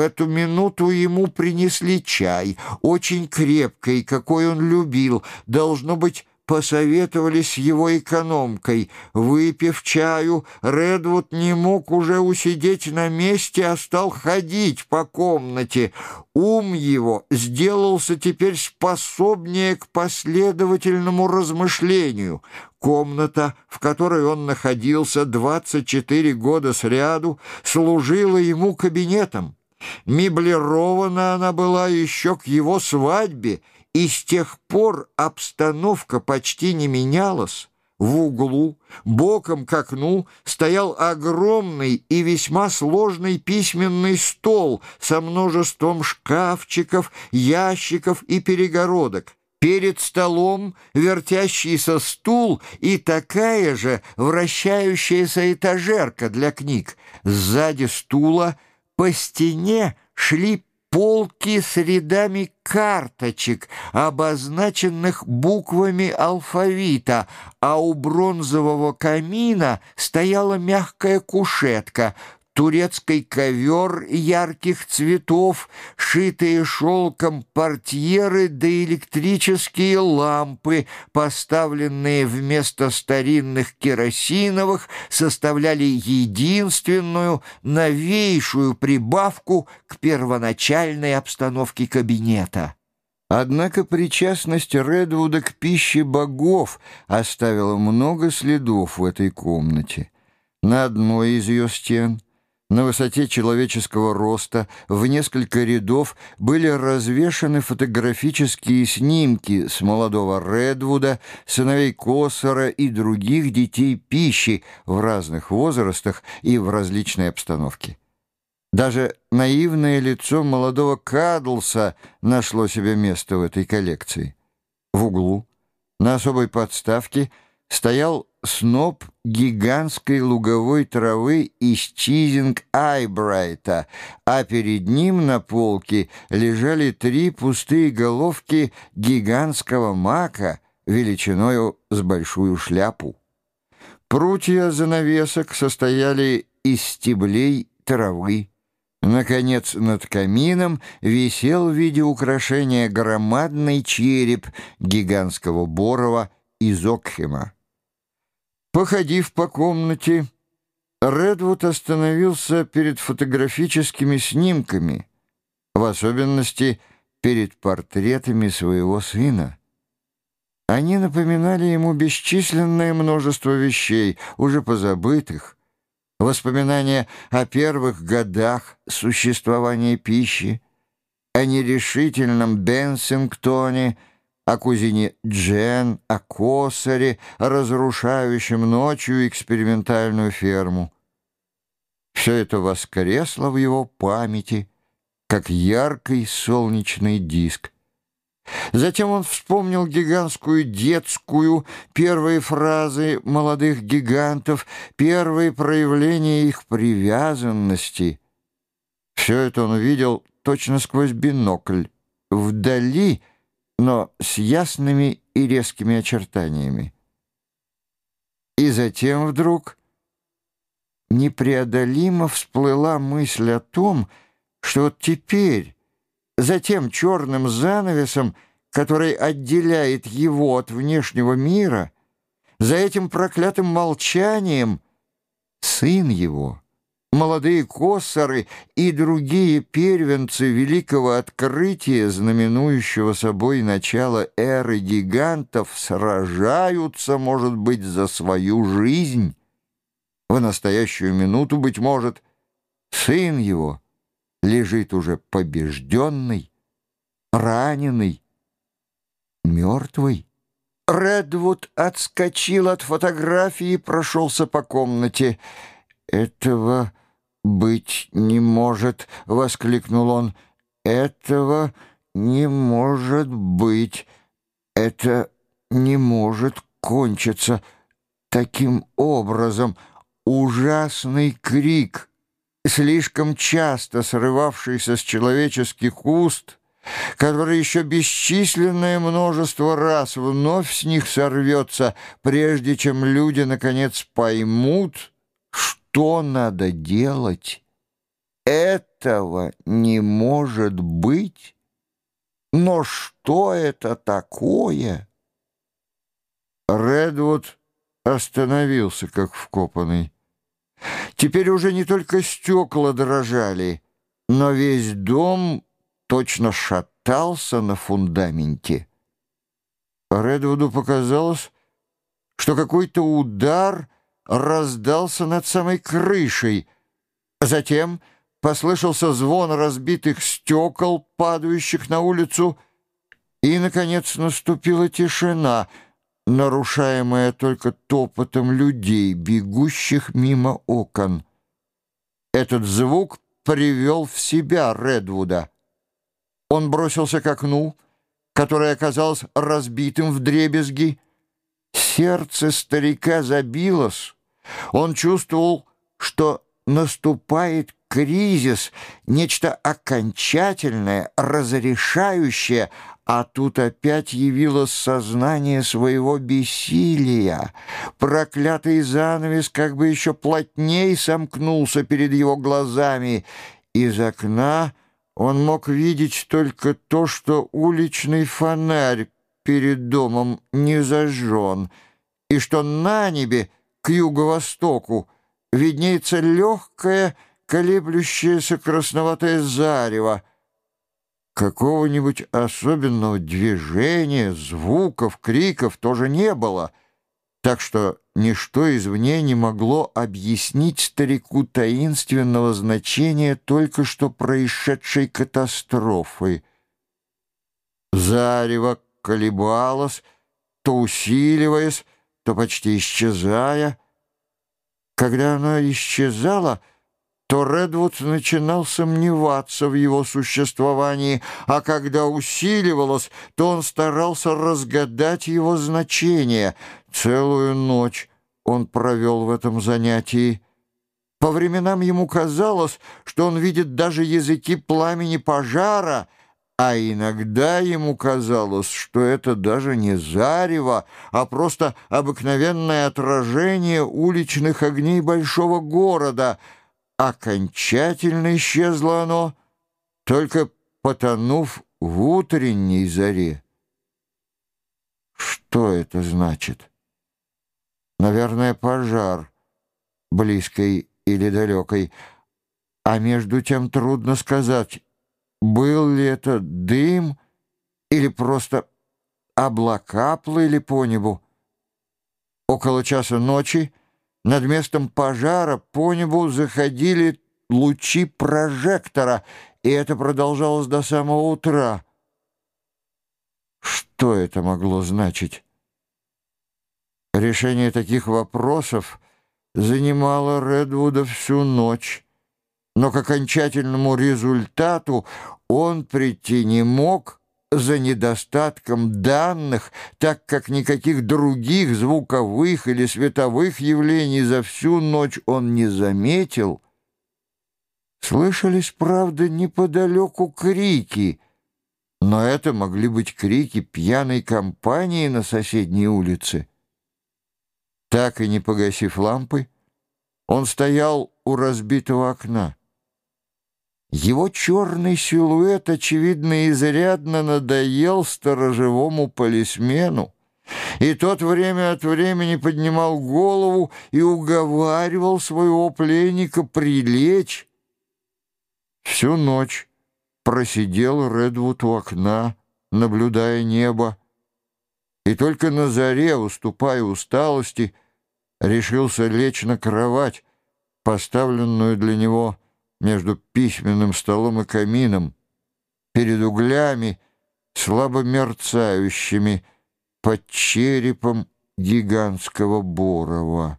эту минуту ему принесли чай, очень крепкий, какой он любил, должно быть, посоветовались с его экономкой. Выпив чаю, Редвуд не мог уже усидеть на месте, а стал ходить по комнате. Ум его сделался теперь способнее к последовательному размышлению. Комната, в которой он находился 24 года сряду, служила ему кабинетом. Меблирована она была еще к его свадьбе, и с тех пор обстановка почти не менялась. В углу, боком к окну, стоял огромный и весьма сложный письменный стол со множеством шкафчиков, ящиков и перегородок. Перед столом вертящийся стул и такая же вращающаяся этажерка для книг. Сзади стула по стене шли полки с рядами карточек, обозначенных буквами алфавита, а у бронзового камина стояла мягкая кушетка — турецкий ковер ярких цветов, шитые шелком портьеры да электрические лампы, поставленные вместо старинных керосиновых, составляли единственную, новейшую прибавку к первоначальной обстановке кабинета. Однако причастность Редвуда к пище богов оставила много следов в этой комнате. На одной из ее стен — на высоте человеческого роста в несколько рядов были развешаны фотографические снимки с молодого Редвуда, сыновей Коссора и других детей пищи в разных возрастах и в различной обстановке. Даже наивное лицо молодого Кадлса нашло себе место в этой коллекции. В углу, на особой подставке, стоял сноп гигантской луговой травы из чизинг Айбрайта, а перед ним на полке лежали три пустые головки гигантского мака величиною с большую шляпу. Прутья занавесок состояли из стеблей травы. Наконец, над камином висел в виде украшения громадный череп гигантского борова из Окхема. Походив по комнате, Редвуд остановился перед фотографическими снимками, в особенности перед портретами своего сына. Они напоминали ему бесчисленное множество вещей, уже позабытых, воспоминания о первых годах существования пищи, о нерешительном Бенсингтоне — о кузине Джен, о косаре, разрушающем ночью экспериментальную ферму. Все это воскресло в его памяти, как яркий солнечный диск. Затем он вспомнил гигантскую детскую, первые фразы молодых гигантов, первые проявления их привязанности. Все это он увидел точно сквозь бинокль. Вдали — но с ясными и резкими очертаниями. И затем вдруг непреодолимо всплыла мысль о том, что вот теперь, за тем черным занавесом, который отделяет его от внешнего мира, за этим проклятым молчанием, сын его — молодые коссоры и другие первенцы великого открытия, знаменующего собой начало эры гигантов, сражаются, может быть, за свою жизнь. В настоящую минуту, быть может, сын его лежит уже побежденный, раненый, мертвый. Редвуд отскочил от фотографии и прошелся по комнате. «Этого быть не может!» — воскликнул он. «Этого не может быть! Это не может кончиться таким образом!» Ужасный крик, слишком часто срывавшийся с человеческих уст, который еще бесчисленное множество раз вновь с них сорвется, прежде чем люди, наконец, поймут, что надо делать, этого не может быть. Но что это такое? Редвуд остановился, как вкопанный. Теперь уже не только стекла дрожали, но весь дом точно шатался на фундаменте. Редвуду показалось, что какой-то удар раздался над самой крышей. Затем послышался звон разбитых стекол, падающих на улицу, и, наконец, наступила тишина, нарушаемая только топотом людей, бегущих мимо окон. Этот звук привел в себя Редвуда. Он бросился к окну, которое оказалось разбитым в дребезги. Сердце старика забилось. Он чувствовал, что наступает кризис, нечто окончательное, разрешающее, а тут опять явилось сознание своего бессилия. Проклятый занавес как бы еще плотней сомкнулся перед его глазами. Из окна он мог видеть только то, что уличный фонарь перед домом не зажжен, и что на небе к юго-востоку виднеется легкое, колеблющееся красноватое зарево. Какого-нибудь особенного движения, звуков, криков тоже не было, так что ничто извне не могло объяснить старику таинственного значения только что происшедшей катастрофы. Зарево колебалось, то усиливаясь, то почти исчезая. Когда оно исчезало, то Редвуд начинал сомневаться в его существовании, а когда усиливалось, то он старался разгадать его значение. Целую ночь он провел в этом занятии. По временам ему казалось, что он видит даже языки пламени пожара — а иногда ему казалось, что это даже не зарево, а просто обыкновенное отражение уличных огней большого города. Окончательно исчезло оно, только потонув в утренней заре. Что это значит? Наверное, пожар, близкой или далекой, а между тем трудно сказать, был ли это дым или просто облака плыли по небу? Около часа ночи над местом пожара по небу заходили лучи прожектора, и это продолжалось до самого утра. Что это могло значить? Решение таких вопросов занимало Редвуда всю ночь но к окончательному результату он прийти не мог за недостатком данных, так как никаких других звуковых или световых явлений за всю ночь он не заметил. Слышались, правда, неподалеку крики, но это могли быть крики пьяной компании на соседней улице. Так и не погасив лампы, он стоял у разбитого окна. Его черный силуэт, очевидно, изрядно надоел сторожевому полисмену, и тот время от времени поднимал голову и уговаривал своего пленника прилечь. Всю ночь просидел Редвуд у окна, наблюдая небо, и только на заре, уступая усталости, решился лечь на кровать, поставленную для него между письменным столом и камином, перед углями, слабо мерцающими под черепом гигантского Борова.